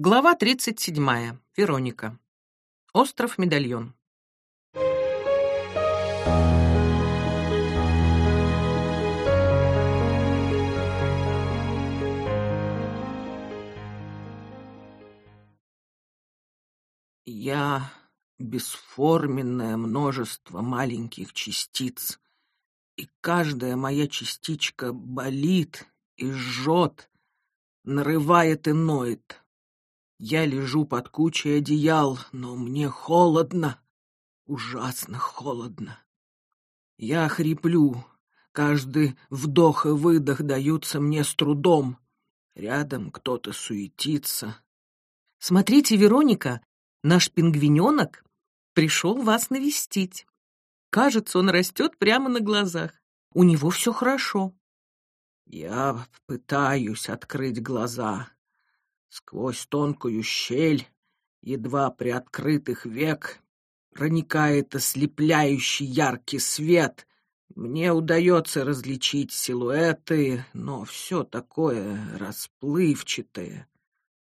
Глава 37. Вероника. Остров Медальон. Я бесформенное множество маленьких частиц, и каждая моя частичка болит и жжет, нарывает и ноет. Я лежу под кучей одеял, но мне холодно, ужасно холодно. Я хриплю, каждый вдох и выдох даются мне с трудом. Рядом кто-то суетится. Смотрите, Вероника, наш пингвиненок пришел вас навестить. Кажется, он растет прямо на глазах. У него все хорошо. Я пытаюсь открыть глаза. Сквозь тонкую щель, едва приоткрытых век, проникает ослепляющий яркий свет. Мне удается различить силуэты, но все такое расплывчатое.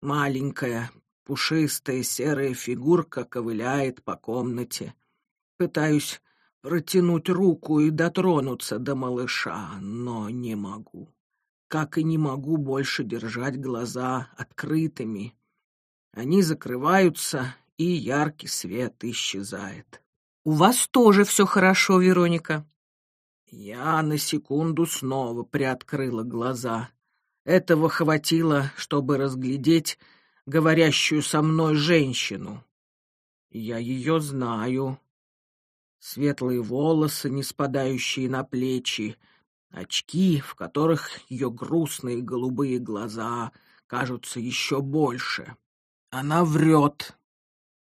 Маленькая, пушистая серая фигурка ковыляет по комнате. Пытаюсь протянуть руку и дотронуться до малыша, но не могу как и не могу больше держать глаза открытыми. Они закрываются, и яркий свет исчезает. У вас тоже все хорошо, Вероника. Я на секунду снова приоткрыла глаза. Этого хватило, чтобы разглядеть говорящую со мной женщину. Я ее знаю. Светлые волосы, не спадающие на плечи, Очки, в которых ее грустные голубые глаза кажутся еще больше. Она врет.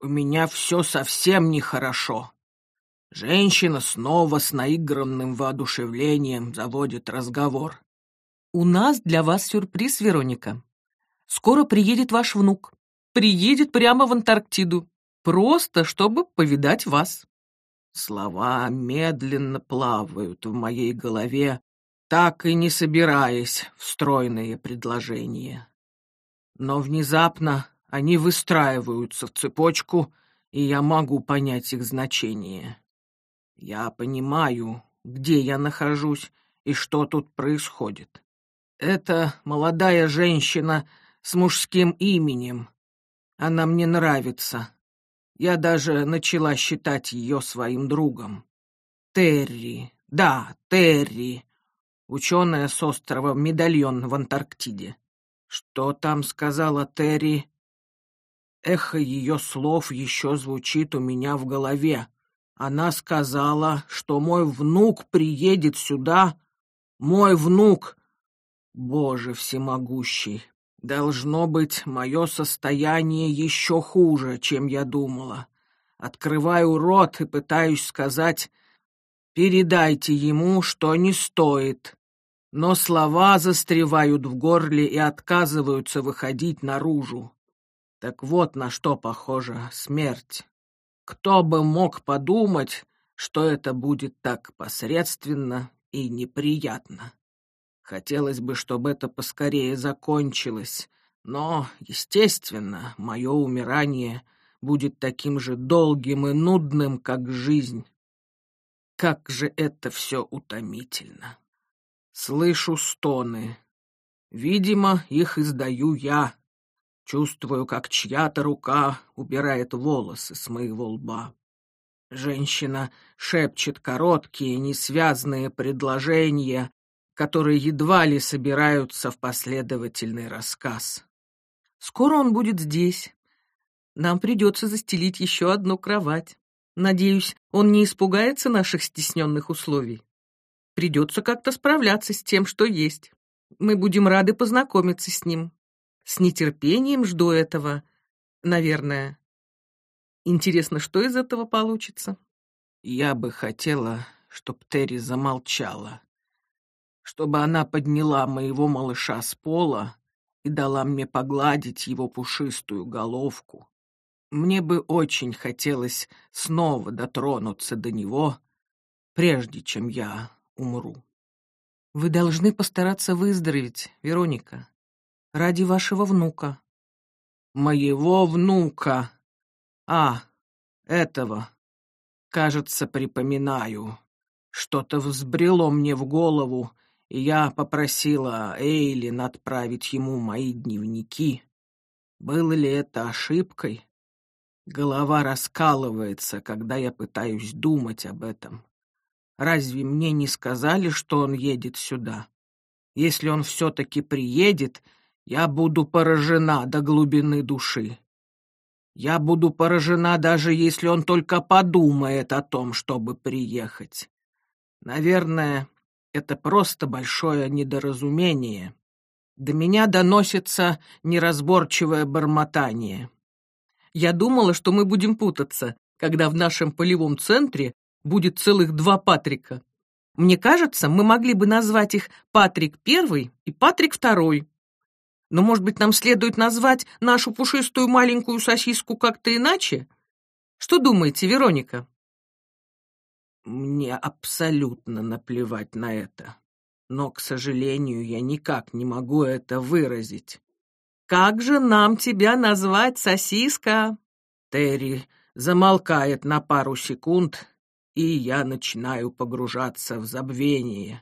У меня все совсем нехорошо. Женщина снова с наигранным воодушевлением заводит разговор. «У нас для вас сюрприз, Вероника. Скоро приедет ваш внук. Приедет прямо в Антарктиду. Просто, чтобы повидать вас». Слова медленно плавают в моей голове, так и не собираясь в стройные предложения. Но внезапно они выстраиваются в цепочку, и я могу понять их значение. Я понимаю, где я нахожусь и что тут происходит. Это молодая женщина с мужским именем. Она мне нравится. Я даже начала считать ее своим другом. Терри, да, Терри ученая с острова Медальон в Антарктиде. Что там сказала Терри? Эхо ее слов еще звучит у меня в голове. Она сказала, что мой внук приедет сюда. Мой внук! Боже всемогущий! Должно быть, мое состояние еще хуже, чем я думала. Открываю рот и пытаюсь сказать «Передайте ему, что не стоит» но слова застревают в горле и отказываются выходить наружу. Так вот на что похожа смерть. Кто бы мог подумать, что это будет так посредственно и неприятно. Хотелось бы, чтобы это поскорее закончилось, но, естественно, мое умирание будет таким же долгим и нудным, как жизнь. Как же это все утомительно. Слышу стоны. Видимо, их издаю я. Чувствую, как чья-то рука убирает волосы с моего лба. Женщина шепчет короткие, несвязные предложения, которые едва ли собираются в последовательный рассказ. «Скоро он будет здесь. Нам придется застелить еще одну кровать. Надеюсь, он не испугается наших стесненных условий». Придется как-то справляться с тем, что есть. Мы будем рады познакомиться с ним. С нетерпением жду этого, наверное. Интересно, что из этого получится? Я бы хотела, чтоб Терри замолчала. Чтобы она подняла моего малыша с пола и дала мне погладить его пушистую головку. Мне бы очень хотелось снова дотронуться до него, прежде чем я умру. Вы должны постараться выздороветь, Вероника, ради вашего внука. моего внука. А, этого, кажется, припоминаю. Что-то взбрело мне в голову, и я попросила Эйлин отправить ему мои дневники. Было ли это ошибкой? Голова раскалывается, когда я пытаюсь думать об этом. Разве мне не сказали, что он едет сюда? Если он все-таки приедет, я буду поражена до глубины души. Я буду поражена, даже если он только подумает о том, чтобы приехать. Наверное, это просто большое недоразумение. До меня доносится неразборчивое бормотание. Я думала, что мы будем путаться, когда в нашем полевом центре будет целых два Патрика. Мне кажется, мы могли бы назвать их Патрик Первый и Патрик Второй. Но, может быть, нам следует назвать нашу пушистую маленькую сосиску как-то иначе? Что думаете, Вероника? Мне абсолютно наплевать на это. Но, к сожалению, я никак не могу это выразить. Как же нам тебя назвать, сосиска? Терри замолкает на пару секунд, и я начинаю погружаться в забвение.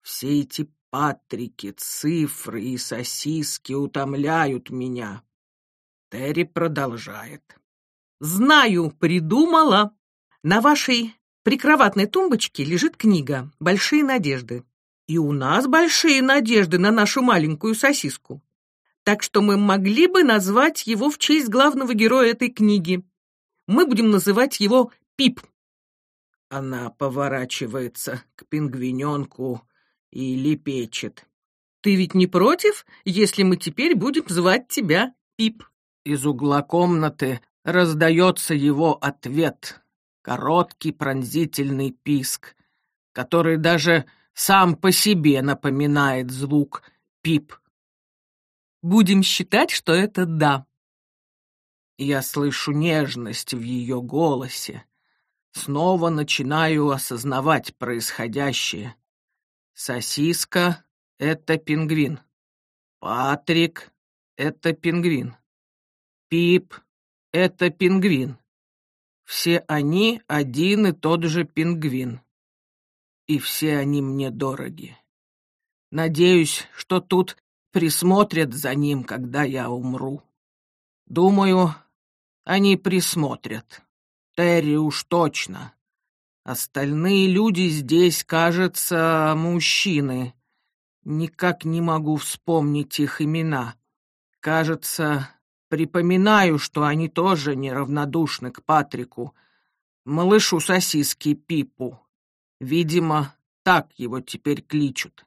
Все эти патрики, цифры и сосиски утомляют меня. Терри продолжает. «Знаю, придумала. На вашей прикроватной тумбочке лежит книга «Большие надежды». И у нас большие надежды на нашу маленькую сосиску. Так что мы могли бы назвать его в честь главного героя этой книги. Мы будем называть его Пип. Она поворачивается к пингвиненку и лепечет. «Ты ведь не против, если мы теперь будем звать тебя Пип?» Из угла комнаты раздается его ответ. Короткий пронзительный писк, который даже сам по себе напоминает звук «пип». Будем считать, что это «да». Я слышу нежность в ее голосе, Снова начинаю осознавать происходящее. Сосиска — это пингвин. Патрик — это пингвин. Пип — это пингвин. Все они один и тот же пингвин. И все они мне дороги. Надеюсь, что тут присмотрят за ним, когда я умру. Думаю, они присмотрят. Терри уж точно. Остальные люди здесь, кажется, мужчины. Никак не могу вспомнить их имена. Кажется, припоминаю, что они тоже неравнодушны к Патрику, малышу сосиски Пипу. Видимо, так его теперь кличут.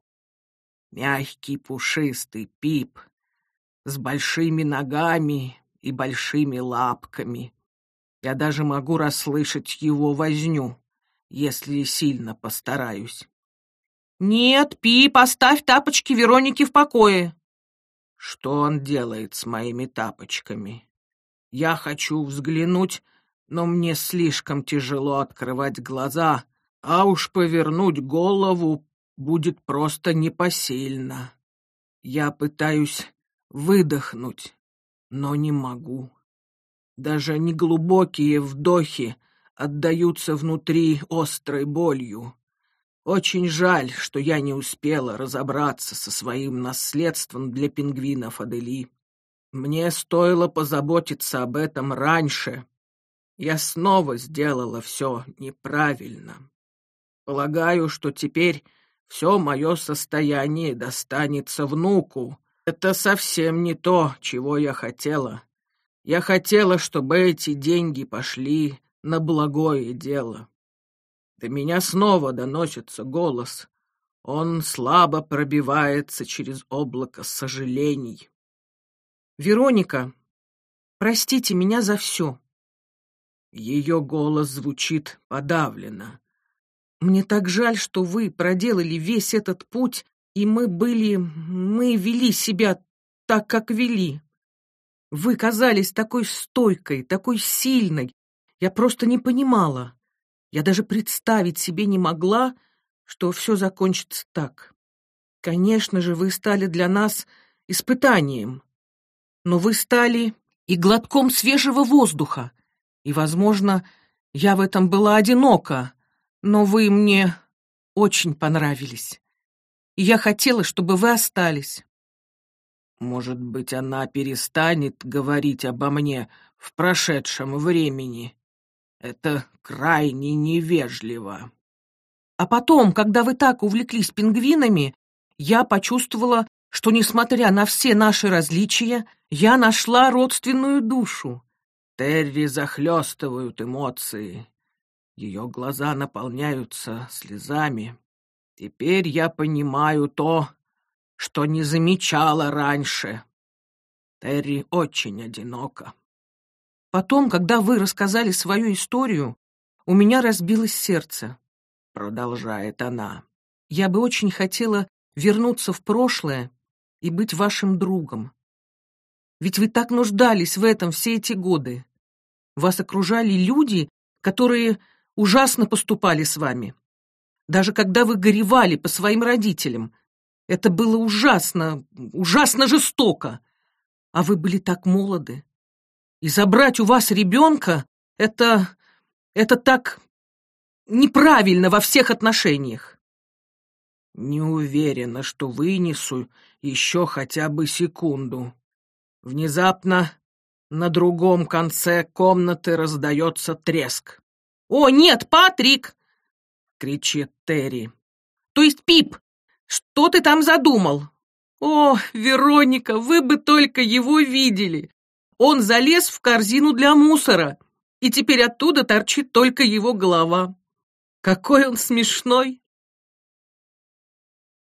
Мягкий, пушистый Пип, с большими ногами и большими лапками. Я даже могу расслышать его возню, если сильно постараюсь. «Нет, Пи, поставь тапочки Вероники в покое!» Что он делает с моими тапочками? Я хочу взглянуть, но мне слишком тяжело открывать глаза, а уж повернуть голову будет просто непосильно. Я пытаюсь выдохнуть, но не могу. Даже неглубокие вдохи отдаются внутри острой болью. Очень жаль, что я не успела разобраться со своим наследством для пингвинов Адели. Мне стоило позаботиться об этом раньше. Я снова сделала все неправильно. Полагаю, что теперь все мое состояние достанется внуку. Это совсем не то, чего я хотела. Я хотела, чтобы эти деньги пошли на благое дело. До меня снова доносится голос. Он слабо пробивается через облако сожалений. «Вероника, простите меня за все». Ее голос звучит подавленно. «Мне так жаль, что вы проделали весь этот путь, и мы были... мы вели себя так, как вели. Вы казались такой стойкой, такой сильной. Я просто не понимала. Я даже представить себе не могла, что все закончится так. Конечно же, вы стали для нас испытанием. Но вы стали и глотком свежего воздуха. И, возможно, я в этом была одинока, но вы мне очень понравились. И я хотела, чтобы вы остались. Может быть, она перестанет говорить обо мне в прошедшем времени. Это крайне невежливо. А потом, когда вы так увлеклись пингвинами, я почувствовала, что, несмотря на все наши различия, я нашла родственную душу. Терри захлестывают эмоции. Ее глаза наполняются слезами. Теперь я понимаю то, что не замечала раньше. Терри очень одинока. Потом, когда вы рассказали свою историю, у меня разбилось сердце, — продолжает она. Я бы очень хотела вернуться в прошлое и быть вашим другом. Ведь вы так нуждались в этом все эти годы. Вас окружали люди, которые ужасно поступали с вами. Даже когда вы горевали по своим родителям, это было ужасно, ужасно жестоко. А вы были так молоды. И забрать у вас ребенка — это... это так неправильно во всех отношениях. Не уверена, что вынесу еще хотя бы секунду. Внезапно на другом конце комнаты раздается треск. «О, нет, Патрик!» — кричит Терри. «То есть Пип, что ты там задумал?» «О, Вероника, вы бы только его видели! Он залез в корзину для мусора, и теперь оттуда торчит только его голова. Какой он смешной!»